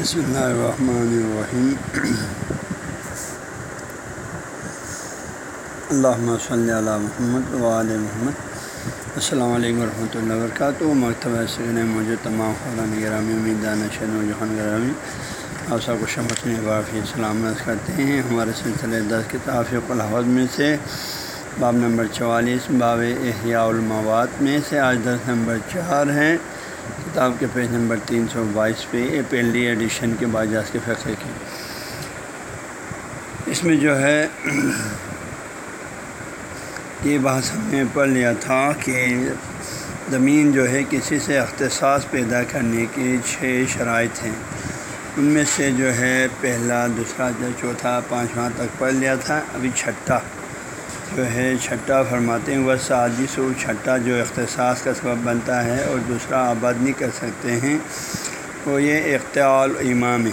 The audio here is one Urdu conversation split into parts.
بسم اللہ الرحمن الرحیم اللہ صلی اللہ محمد وعلی محمد. السلام علیکم ورحمۃ اللہ وبرکاتہ مکتبہ سکن موجود تمام خوران گرامی امیدان شن جوہان گرامی. آپ سب کو شمت میں بافی سلامت کرتے ہیں. ہمارے سلسلے دس کتاب الحوض میں سے باب نمبر چوالیس، باب احیاء المواد میں سے آج دس نمبر چار ہیں کتاب کے پیج نمبر تین سو بائیس پہ اے ڈی ایڈیشن کے باجاز کے فقے کی اس میں جو ہے، یہ بحث ہم نے پڑھ لیا تھا کہ زمین جو ہے کسی سے اختصاص پیدا کرنے کی چھ شرائط ہیں۔ ان میں سے جو ہے پہلا، دوسرا، چوتھا، پانچواں تک پڑھ لیا تھا، ابھی چھٹا۔ جو ہے، چھٹا فرماتے ہیں۔ وہ سازش و چھٹا جو اختصاص کا سبب بنتا ہے اور دوسرا آباد نہیں کر سکتے ہیں۔ وہ یہ اختیال امام ہے۔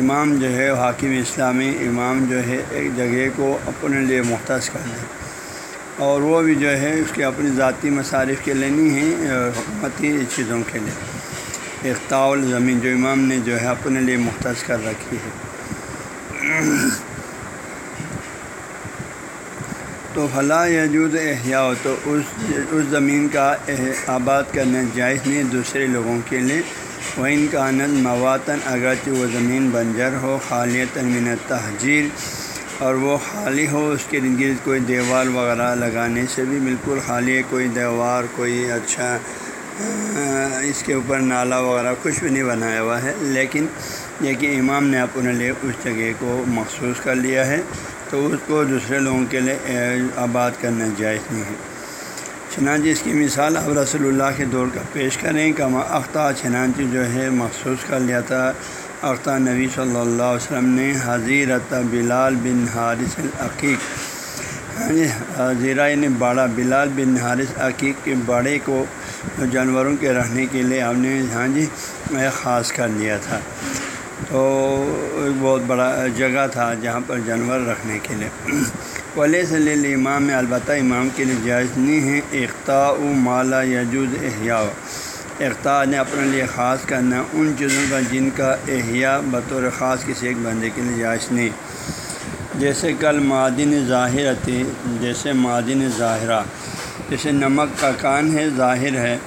امام جو ہے، حاکم اسلامی امام جو ہے، ایک جگہ کو اپنے لیے مختص کر دے۔ اور وہ بھی جو ہے، اس کے اپنی ذاتی مصارف کے لیے نہیں ہیں، حکومتی چیزوں کے لیے۔ اختاول زمین جو امام نے جو ہے، اپنے لیے مختص کر رکھی ہے۔ تو فلاں یجود احیاء ہو تو اس اس زمین کا آباد کرنا جائز نہیں، دوسرے لوگوں کے لیے۔ وہ ان کا آنند مواتاً، اگرچہ وہ زمین بنجر ہو خالیت من تحجیر اور وہ خالی ہو، اس کے گرد کوئی دیوار وغیرہ لگانے سے بھی بالکل خالی ہے، کوئی دیوار، کوئی اچھا اس کے اوپر نالا وغیرہ کچھ بھی نہیں بنایا ہوا ہے۔ لیکن یہ کہ امام نے اپنے لیے اس جگہ کو مخصوص کر لیا ہے۔ تو اس کو دوسرے لوگوں کے لیے آباد کرنا جائز نہیں ہے۔ چنانچہ اس کی مثال اب رسول اللہ کے دور کا پیش کریں کہ اختہ چنانچہ جو ہے مخصوص کر لیا تھا۔ اختہ نبی صلی اللہ علیہ وسلم نے حضیرت بلال بن حارث العقیق ہاں جی حضیرہ یعنی باڑا بلال بن حارث عقیق کے باڑے کو جانوروں کے رہنے کے لیے ہم نے ہاں جی خاص کر لیا تھا۔ تو ایک بہت بڑا جگہ تھا جہاں پر جانور رکھنے کے لیے۔ ولی صلی امام میں البتہ امام کے لیے جائز نہیں ہے۔ اقتا و مالا یجود احیاء۔ اقتا نے اپنے لیے خاص کرنا ان چیزوں کا جن کا احیاء بطور خاص کسی ایک بندے کے لیے جائز نہیں۔ جیسے کل معدن ظاہر تھی، جیسے معدن ظاہرہ۔ جیسے نمک کا کان ہے، ظاہر ہے۔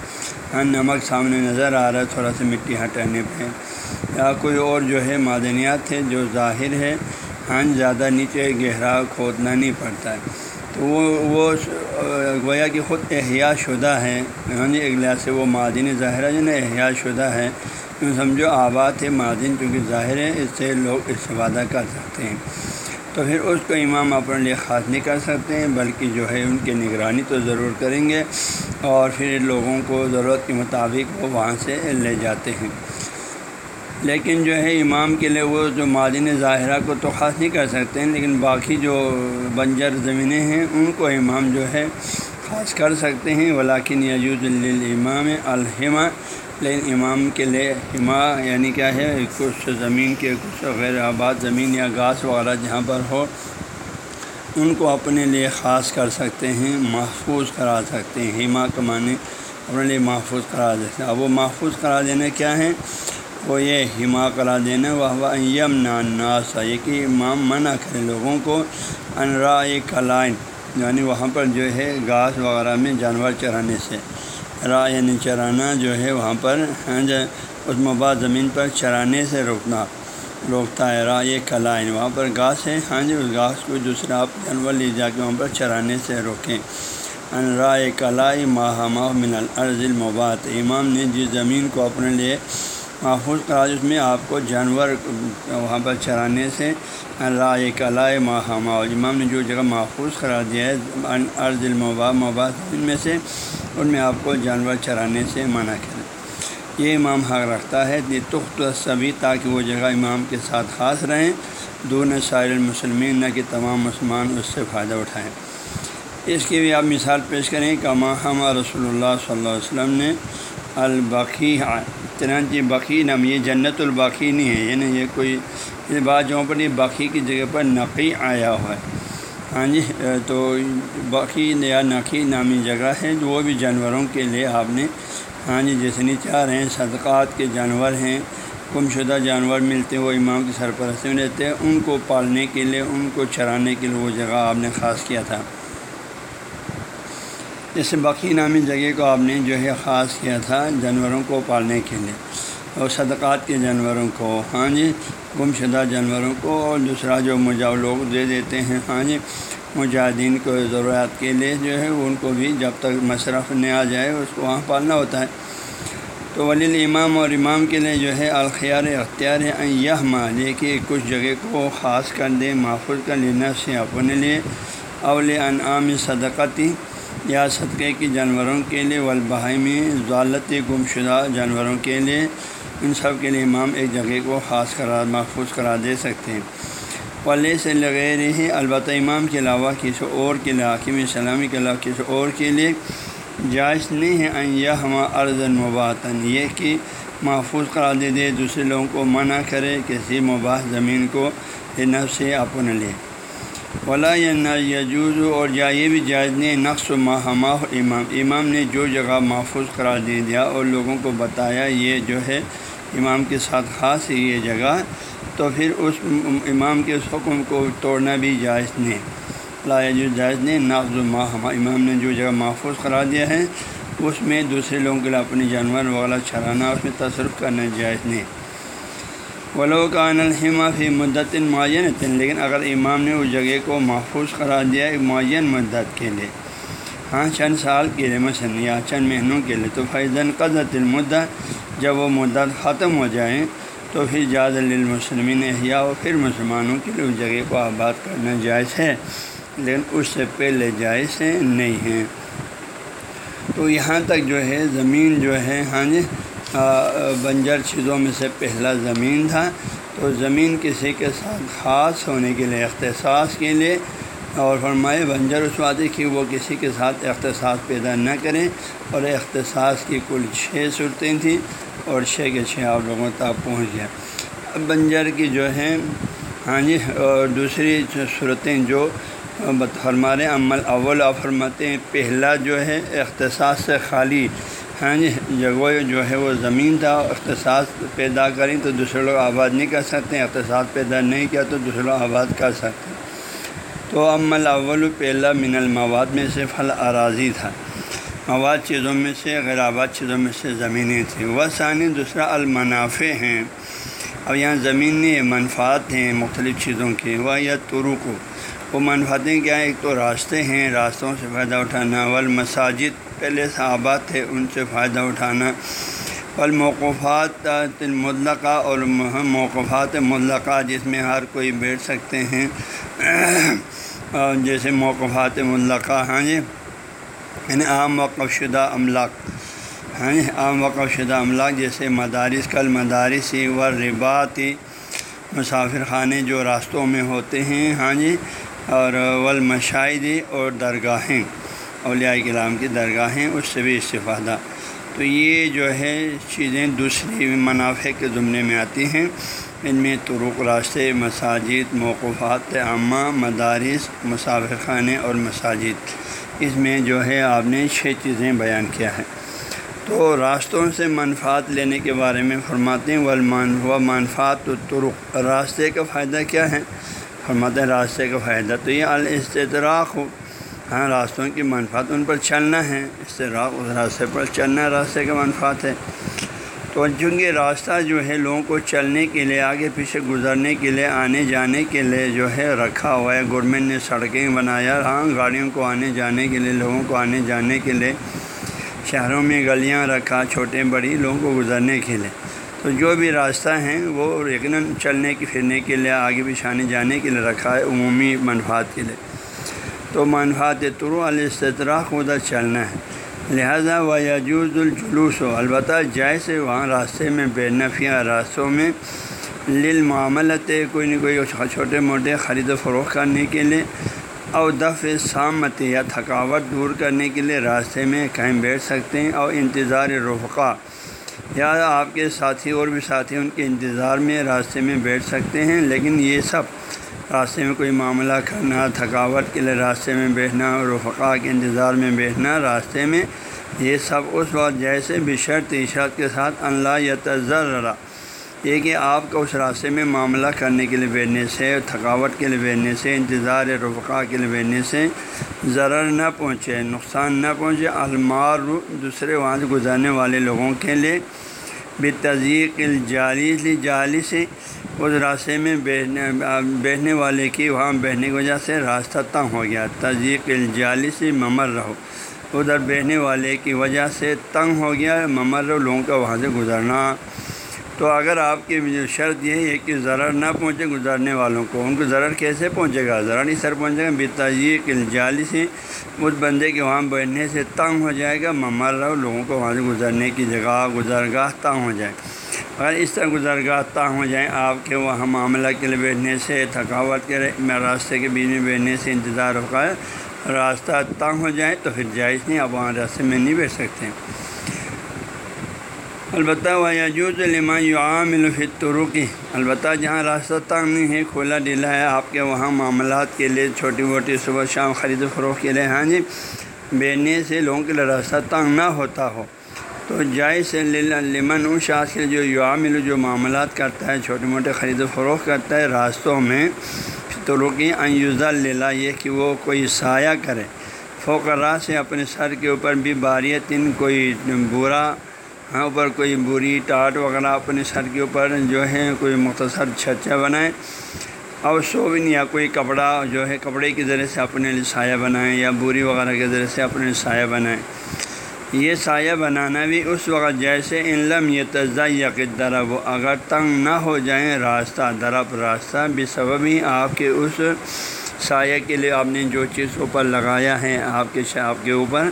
ہاں نمک سامنے نظر آ رہا ہے، تھوڑا سا مٹی ہٹانے پہ۔ یا کوئی اور جو ہے معدنیات ہے جو ظاہر ہے ہاں زیادہ نیچے گہرا کھودنا نہیں پڑتا ہے۔ تو وہ وہ، گویا کہ خود احیاء شدہ ہے۔ ہاں جی ایک لحاظ سے وہ معدن ظاہرہ جو نا احیاء شدہ ہے۔ سمجھو، آباد ہے معدن کیونکہ ظاہر ہے، اس سے لوگ استفادہ کر سکتے ہیں۔ تو پھر اس کو امام اپنے لیے خاص نہیں کر سکتے ہیں، بلکہ جو ہے ان کی نگرانی تو ضرور کریں گے۔ اور پھر لوگوں کو ضرورت کے مطابق وہ وہاں سے لے جاتے ہیں۔ لیکن جو ہے امام کے لیے وہ جو معدن ظاہرہ کو تو خاص نہیں کر سکتے ہیں، لیکن باقی جو بنجر زمینیں ہیں، ان کو امام جو ہے خاص کر سکتے ہیں۔ ولاکن یجود الامام الحمہ لیکن امام کے لیے ہما یعنی کیا ہے، کچھ زمین کے کچھ غیر آباد زمین یا گھاس وغیرہ جہاں پر ہو، ان کو اپنے لیے خاص کر سکتے ہیں، محفوظ کرا سکتے ہیں۔ ہما کا معنی اپنے لیے محفوظ کرا دیتے ہیں۔ اب وہ محفوظ کرا دینا کیا ہے وہ یہ ہما کرا دینا، وہ یم ناناسا یہ کہ امام منع کرے لوگوں کو انرا کلائن یعنی وہاں پر جو ہے گھاس وغیرہ میں جانور چرانے سے را یعنی چرانا جو ہے وہاں پر ہاں اس مباد زمین پر چرانے سے روکنا، روکتا ہے را یہ کلائن، وہاں پر گھاس ہے ہاں جی اس گھاس کو دوسرا آپ جانور لے جا کے وہاں پر چرانے سے روکیں۔ ان رائے کلائی ماہ ماہ من الارض المباد، امام نے جس زمین کو اپنے لیے محفوظ کرا جس میں آپ کو جانور وہاں پر چرانے سے رائے کلائے ماہامہ امام نے جو جگہ محفوظ کرا دیا ہے ارض المبا مبا ان میں سے، ان میں آپ کو جانور چرانے سے منع کریں۔ یہ امام حق رکھتا ہے، یہ تخت سبھی تاکہ وہ جگہ امام کے ساتھ خاص رہیں۔ دون سائر المسلمین، نہ کہ تمام مسلمان اس سے فائدہ اٹھائیں۔ اس کی بھی آپ مثال پیش کریں کہ ماہمہ رسول اللہ صلی اللہ علیہ وسلم نے البقی چنانچہ بقی نام یہ جنت الباقی نہیں ہے یعنی یہ کوئی بعض جگہوں پر یہ باقی کی جگہ پر نقی آیا ہوا ہے۔ ہاں جی تو باقی یا نقی نامی جگہ ہے جو وہ بھی جانوروں کے لیے آپ نے ہاں جی جیسے نہیں چاہ رہے ہیں، صدقات کے جانور ہیں گم شدہ جانور ملتے وہ امام کی سرپرستی میں رہتے ہیں، ان کو پالنے کے لیے، ان کو چرانے کے لیے وہ جگہ آپ نے خاص کیا تھا۔ جیسے بقی نامی جگہ کو آپ نے جو ہے خاص کیا تھا جانوروں کو پالنے کے لیے اور صدقات کے جانوروں کو۔ ہاں جی گم شدہ جانوروں کو اور دوسرا جو مجاؤ لوگ دے دیتے ہیں ہاں جی مجاہدین کو ضروریات کے لیے جو ہے ان کو بھی جب تک مصرف نہیں آ جائے اس کو وہاں پالنا ہوتا ہے۔ تو ولی امام اور امام کے لیے جو ہے الخیار اختیار ہے یہ مالے کہ کچھ جگہ کو خاص کر دے محفوظ کر لینا سے اپنے لیے۔ اول انعام صدقتی یا صدقے کی جانوروں کے لیے والبہمی ضالت گم شدہ جانوروں کے لیے ان سب کے لیے امام ایک جگہ کو خاص کرا محفوظ کرا دے سکتے ہیں۔ پلے سے لگے رہے، البتہ امام کے علاوہ کسی اور کے لیے، حاکم سلامی کے علاوہ کسی اور کے لیے جائز نہیں ہے۔ یہ ہما عرض مباطن یہ کہ محفوظ قرار دے دے، دوسرے لوگوں کو منع کرے، کسی مباح زمین کو نف سے اپن لے۔ ولا یا یجوز اور جا یہ بھی جائز نہیں نقص و ماہما امام۔ امام نے جو جگہ محفوظ قرار دے دیا اور لوگوں کو بتایا یہ جو ہے امام کے ساتھ خاص ہے یہ جگہ، تو پھر اس امام کے اس حکم کو توڑنا بھی جائز نہیں۔ لا جو جائز نہیں نقض و ماہما امام نے جو جگہ محفوظ قرار دیا ہے، اس میں دوسرے لوگوں کے لیے اپنی جانور وغیرہ چرانا، اس میں تصرف کرنا جائز نہیں۔ ولو کا الحما فی مدت معین لیکن اگر امام نے اس جگہ کو محفوظ قرار دیا ایک معین مدت کے لیے۔ ہاں چند سال کے لیے مثلاً، یا چند مہینوں کے لیے، تو فیضاً قدرت المدت جب وہ مدت ختم ہو جائیں تو پھر جاز المسلمین احیاء و پھر مسلمانوں کے لیے اس جگہ کو آباد کرنا جائز ہے، لیکن اس سے پہلے جائز نہیں ہے۔ تو یہاں تک جو ہے، زمین جو ہے ہاں جی بنجر چیزوں میں سے پہلا زمین تھا۔ تو زمین کسی کے ساتھ خاص ہونے کے لیے، اختصاص کے لیے۔ اور فرمائے، بنجر اس بات کہ وہ کسی کے ساتھ اختصاص پیدا نہ کریں۔ اور اختصاص کی کل چھ صورتیں تھیں اور چھ کے چھ آپ لوگوں تک پہنچ گیا۔ اب بنجر کی جو ہے ہاں جی اور دوسری صورتیں جو فرمارے عمل اول اور فرماتے ہیں، پہلا جو ہے، اختصاص سے خالی ہاں جی جگہ جو ہے وہ زمین تھا اختصاص پیدا کریں تو دوسرے لوگ آباد نہیں کر سکتے اختصاص پیدا نہیں کیا تو دوسرے لوگ آباد کر سکتے۔ تو عمل اول پہلا من المواد میں سے پھل اراضی تھا۔ مواد چیزوں میں سے غیر آباد چیزوں میں سے زمینیں تھیں۔ وہ ثانی دوسرا المنافع ہیں۔ اب یہاں زمین منفعات ہیں مختلف چیزوں کے۔ وہ یا ترو وہ منفاتیں کیا ہیں؟ ایک تو راستے ہیں، راستوں سے فائدہ اٹھانا۔ ول مساجد پہلے سے آباد تھے، ان سے فائدہ اٹھانا۔ ول موقفات مطلقہ اور موقفات مطلقہ، جس میں ہر کوئی بیٹھ سکتے ہیں۔ جیسے موقفات مطلقہ ہاں جی؟ یعنی عام وقف شدہ املاک۔ ہاں جی؟ عام وقف شدہ املاک، جیسے مدارس، کل مدارسی و رباتی مسافر خانے جو راستوں میں ہوتے ہیں ہاں جی؟ اور ولمشاہدی اور درگاہیں۔ اولیاء کلام کی درگاہیں اس سے بھی استفادہ۔ تو یہ جو ہے چیزیں دوسری منافع کے زمرے میں آتی ہیں۔ ان میں ترک راستے، مساجد موقفات عامہ، مدارس مسافر خانے اور مساجد۔ اس میں جو ہے آپ نے چھ چیزیں بیان کیا ہے تو راستوں سے منفات لینے کے بارے میں فرماتے ہیں ولمان و منفات و ترک راستے کا فائدہ کیا ہے؟ فرماتے ہیں راستے کا فائدہ تو یہ الاستراک ہو ہاں راستوں کی منفات ان پر چلنا ہے۔ استراک اس راستے پر چلنا راستے کا منفات ہے۔ تو چونکہ راستہ جو ہے لوگوں کو چلنے کے لیے، آگے پیچھے گزرنے کے لیے، آنے جانے کے لیے جو ہے رکھا ہوا ہے، گورنمنٹ نے سڑکیں بنایا ہاں گاڑیوں کو آنے جانے کے لیے، لوگوں کو آنے جانے کے لیے، شہروں میں گلیاں رکھا، چھوٹے بڑی، لوگوں کو گزرنے کے لیے۔ تو جو بھی راستہ ہیں، وہ یقیناً چلنے کی پھرنے کے لیے، آگے پیچھے آنے جانے کے لیے رکھا ہے، عمومی منفات کے لیے۔ تو منفات ترو استطراق ادھر چلنا ہے۔ لہذا و یجوز الجلوس ہو۔ البتہ جیسے وہاں راستے میں بے نفیہ راستوں میں لل معاملت کوئی نہ کوئی چھوٹے موٹے خرید و فروخت کرنے کے لیے اور دف سامت یا تھکاوٹ دور کرنے کے لیے راستے میں کہیں بیٹھ سکتے ہیں اور انتظار رفقا۔ یا آپ کے ساتھی اور بھی ساتھی ان کے انتظار میں راستے میں بیٹھ سکتے ہیں، لیکن یہ سب راستے میں کوئی معاملہ کرنا، تھکاوٹ کے لیے راستے میں بیٹھنا اور رفقا کے انتظار میں بیٹھنا، راستے میں یہ سب اس وقت جیسے بھی شرط عشرت کے ساتھ اللہ یا تذرا یہ کہ آپ کو اس راستے میں معاملہ کرنے کے لیے بیٹھنے سے، تھکاوٹ کے لیے بیٹھنے سے، انتظار رفقا کے لیے بیٹھنے سے ضرر نہ پہنچے، نقصان نہ پہنچے، المار دوسرے وہاں سے گزرنے والے لوگوں کے لیے بے تزیق الجالی جالی سے اس راستے میں بیٹھنے والے کی وہاں بہنے کی وجہ سے راستہ تنگ ہو گیا۔ تزیق الجالی سے ممر رہو۔ ادھر بہنے والے کی وجہ سے تنگ ہو گیا۔ ممر رہو، لوگوں کا وہاں سے گزرنا۔ تو اگر آپ کی شرط یہ ہے کہ ضرر نہ پہنچے گزارنے والوں کو، ان کو ضرر کیسے پہنچے گا؟ ذرا نہیں سر پہنچے گا بتاجی الجالی سے اس بندے کے وہاں بیٹھنے سے تنگ ہو جائے گا ممر رہو لوگوں کو وہاں سے گزرنے کی جگہ گزرگاہ تنگ ہو جائے۔ اگر اس طرح گزرگاہ تنگ ہو جائیں آپ کے وہاں معاملہ کے لیے بیٹھنے سے تھکاوٹ کے راستے کے بیچ میں بیٹھنے سے انتظار ہوگا راستہ تنگ ہو جائے تو پھر جائز نہیں، آپ وہاں راستے میں نہیں بیٹھ سکتے۔ البتہ وہ یجوز لما یو عام الفطرقی البتہ جہاں راستہ تنگ نہیں ہے کھولا ڈیلا ہے، آپ کے وہاں معاملات کے لیے چھوٹی موٹی صبح شام خرید و فروخت کے لیے۔ ہاں جی بیچنے سے لوگوں کے لیے راستہ تنگ نہ ہوتا ہو۔ تو جائز لمن ان شاخ کے جو یو عامل جو معاملات کرتا ہے چھوٹے موٹے خرید و فروخت کرتا ہے، راستوں میں فطرقی انیوزا لیلا یہ کہ وہ کوئی سایہ کرے۔ فوکرا سے اپنے سر کے اوپر بھی باریتن کوئی برا اوپر کوئی بری ٹاٹ وغیرہ اپنے سر کے اوپر جو ہے کوئی مختصر چھچا بنائیں اور سوبن یا کوئی کپڑا جو ہے کپڑے کے ذریعے سے اپنے لیے سایہ بنائیں یا بوری وغیرہ کے ذریعے سے اپنے لیے سایہ بنائیں یہ سایہ بنانا بھی اس وقت جیسے علم یہ تجزہ یا درب اگر تنگ نہ ہو جائیں راستہ، درب راستہ بھی سبب ہی آپ کے اس سایہ کے لیے آپ نے جو چیز اوپر لگایا ہے، آپ کے آپ کے اوپر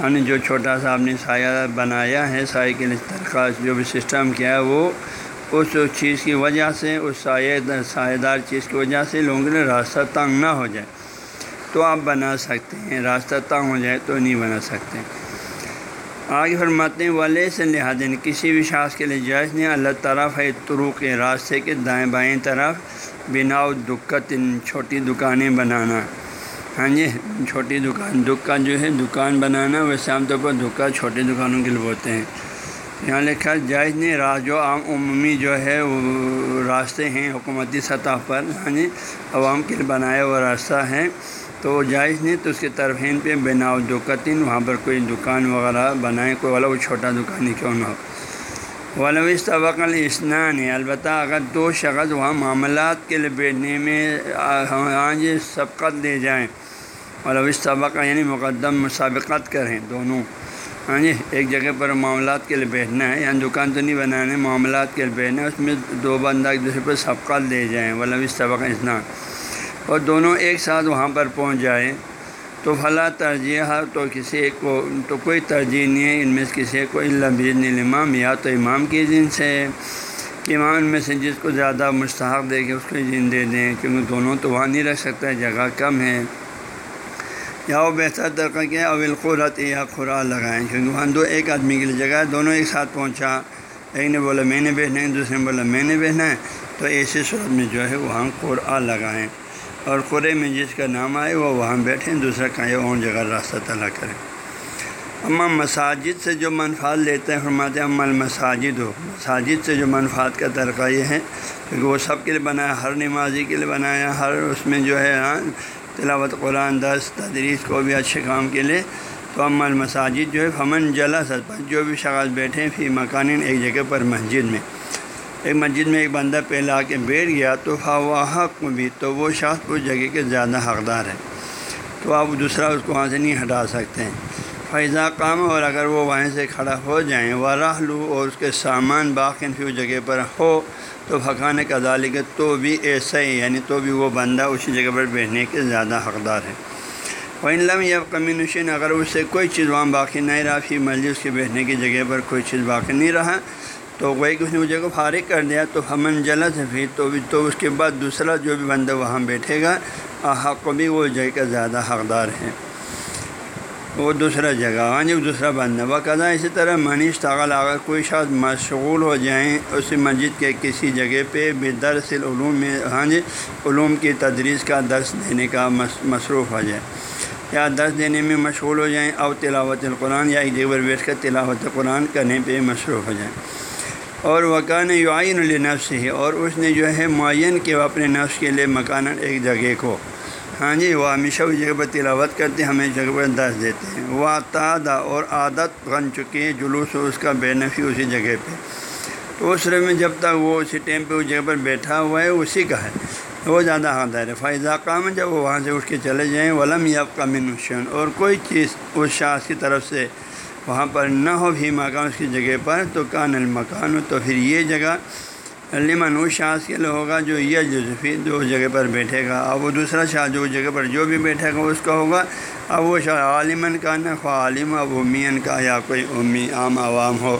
ہم نے جو چھوٹا سا آپ نے سایہ بنایا ہے سائے کے لیے درخواست جو بھی سسٹم کیا ہے وہ اس چیز کی وجہ سے، اس سایہ سایہ دار چیز کی وجہ سے لوگوں کے لیے راستہ تنگ نہ ہو جائے۔ تو آپ بنا سکتے ہیں، راستہ تنگ ہو جائے تو نہیں بنا سکتے۔ آگے فرماتے ہیں والے سے لحاظ کسی بھی شاخ کے لیے جائز نہیں، اللہ طرف ہے تروق راستے کے دائیں بائیں طرف بنا دقت چھوٹی دکانیں بنانا۔ ہاں جی چھوٹی دکان دکا جو ہے، دکان بنانا ویسے عام طور پر دکا چھوٹی دکانوں کے لیے بولتے ہیں۔ یہاں لکھا جائز نہیں، راہ جو عام عمومی جو ہے، وہ راستے ہیں، حکومتی سطح پر ہاں جی عوام کے لیے بنایا ہوا راستہ ہے۔ تو جائز نہیں، تو اس کے طرفین پہ بنا دکتن وہاں پر کوئی دکان وغیرہ بنائیں، کوئی والا وہ چھوٹا دکان ہی کیوں نہ ہو۔ ولوث طبق الاسنان ہے البتہ اگر دو شخص وہاں معاملات کے لیے بیٹھنے میں ہاں جی سبقت دے جائیں۔ اور اب اس سبق یعنی مقدم مسابقت کریں دونوں۔ ہاں جی ایک جگہ پر معاملات کے لیے بیٹھنا ہے یہاں دکان تو نہیں بنانے، معاملات کے لیے بیٹھنا ہے، اس میں دو بندہ ایک دوسرے پر سبقت دے جائیں ولب اس سبق اسنا اور دونوں ایک ساتھ وہاں پر پہنچ جائیں، تو فلاں ترجیح، تو کسی ایک کو، تو کوئی ترجیح نہیں ہے، ان میں سے کسی کو اللہ امام یا تو امام کی جن سے امام میں سے جس کو زیادہ مستحق دے کے اس کو جن دے دیں، کیونکہ دونوں تو وہاں نہیں رکھ سکتا ہے جگہ کم ہے۔ یا وہ بہتر طرقہ کیا اول قرت یا خورا لگائیں، کیونکہ وہاں دو ایک آدمی کے لیے جگہ ہے، دونوں ایک ساتھ پہنچا۔ ایک نے بولا، میں نے بیٹھنا ہے، دوسرے نے بولا، میں نے بیٹھنا ہے۔ تو ایسی صورت میں جو ہے وہاں قرآ لگائیں۔ اور قرے میں جس کا نام آئے، وہ وہاں بیٹھیں، دوسرا کہیں اور جگہ راستہ طلع کریں۔ اما مساجد سے جو منفاد لیتے ہیں، فرماتے ہیں عمل مساجد ہو مساجد سے جو منفاد کا طریقہ یہ ہے، کیونکہ وہ سب کے لیے بنایا، ہر نمازی کے لیے بنایا، ہر اس میں جو ہے ہاں، تلاوت قرآن، درس، تدریس، کو بھی اچھے کام کے لیے تو عمل مساجد جو ہے، فمن جلا پر جو بھی شخص بیٹھے فی مکان، ایک جگہ پر مسجد میں۔ ایک مسجد میں ایک بندہ پہلے آ کے بیٹھ گیا تو فوا حق بھی تو وہ شخص اس جگہ کے زیادہ حقدار ہے۔ تو آپ دوسرا اس کو وہاں سے نہیں ہٹا سکتے ہیں۔ فیضا کام اور اگر وہ وہیں سے کھڑا ہو جائیں وہ راہ لو اور اس کے سامان باقی فی اس جگہ پر ہو، تو پھکانے کا ذالک تو بھی ایسا ہی یعنی تو بھی وہ بندہ اسی جگہ پر بیٹھنے کے زیادہ حقدار ہے۔ وہ علم یا کمیونشن اگر اس سے کوئی چیز وہاں باقی نہیں رہا پھر مسجد کے بیٹھنے کی جگہ پر کوئی چیز باقی نہیں رہا، تو وہی اس نے مجھے کو فارغ کر دیا، تو ہمن جلد ہے تو بھی تو اس کے بعد دوسرا جو بھی بندہ وہاں بیٹھے گا حق بھی وہ جگہ کا زیادہ حقدار ہے۔ وہ دوسرا جگہ ہاں جی دوسرا بندہ۔ وہ کہا اسی طرح منیش تاغل اگر کوئی شاید مشغول ہو جائیں، اسی مسجد کے کسی جگہ پہ بھی درس العلوم میں ہاں جی علوم کی تدریس کا درس دینے کا مصروف ہو جائے۔ یا درس دینے میں مشغول ہو جائیں اور تلاوت القرآن یا ایک جگہ پر بیٹھ کر تلاوت قرآن کرنے پہ مصروف ہو جائیں۔ اور وکان یعین النفس ہی اور اس نے جو ہے معین کیا اپنے نفس کے لیے مکان ایک جگہ کو۔ ہاں جی وہ ہمیشہ اس جگہ پر تلاوت کرتے ہیں، ہمیں جگہ پر دس دیتے ہیں۔ وہ تعداد اور عادت بن چکی ہے جلوس ہو اس کا بے نفی اسی جگہ پہ۔ تو اس رے میں جب تک وہ اسی ٹائم پہ، اس جگہ پر بیٹھا ہوا ہے اسی کا ہے۔ وہ زیادہ ہاں حاضر ہے۔ فائدہ کام جب وہ وہاں سے اٹھ کے چلے جائیں، ولم یاب کا منشن اور کوئی چیز اس شاخ کی طرف سے وہاں پر نہ ہو، بھی مکان اس کی جگہ پر، تو کان المکان ہو تو پھر یہ جگہ لمن اس شاخ کے لیے ہوگا جو یہ جزفی جو اس جگہ پر بیٹھے گا، اب وہ دوسرا شاخ جو اس جگہ پر جو بھی بیٹھے گا، اس کا ہوگا۔ اب وہ شاہ عالمن کا نہ، خواہ عالم اب امین کا یا کوئی امی عام عوام ہو۔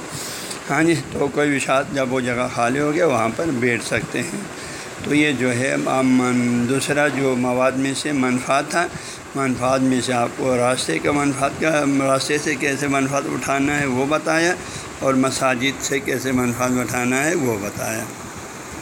ہاں جی تو کوئی بھی شاخ جب وہ جگہ خالی ہو گیا، وہاں پر بیٹھ سکتے ہیں۔ تو یہ جو ہے دوسرا جو مواد میں سے منفعت تھا، منفعت میں سے آپ کو راستے کا منفعت کا، راستے سے کیسے منفعت اٹھانا ہے وہ بتایا اور مساجد سے کیسے منفعت اٹھانا ہے وہ بتایا۔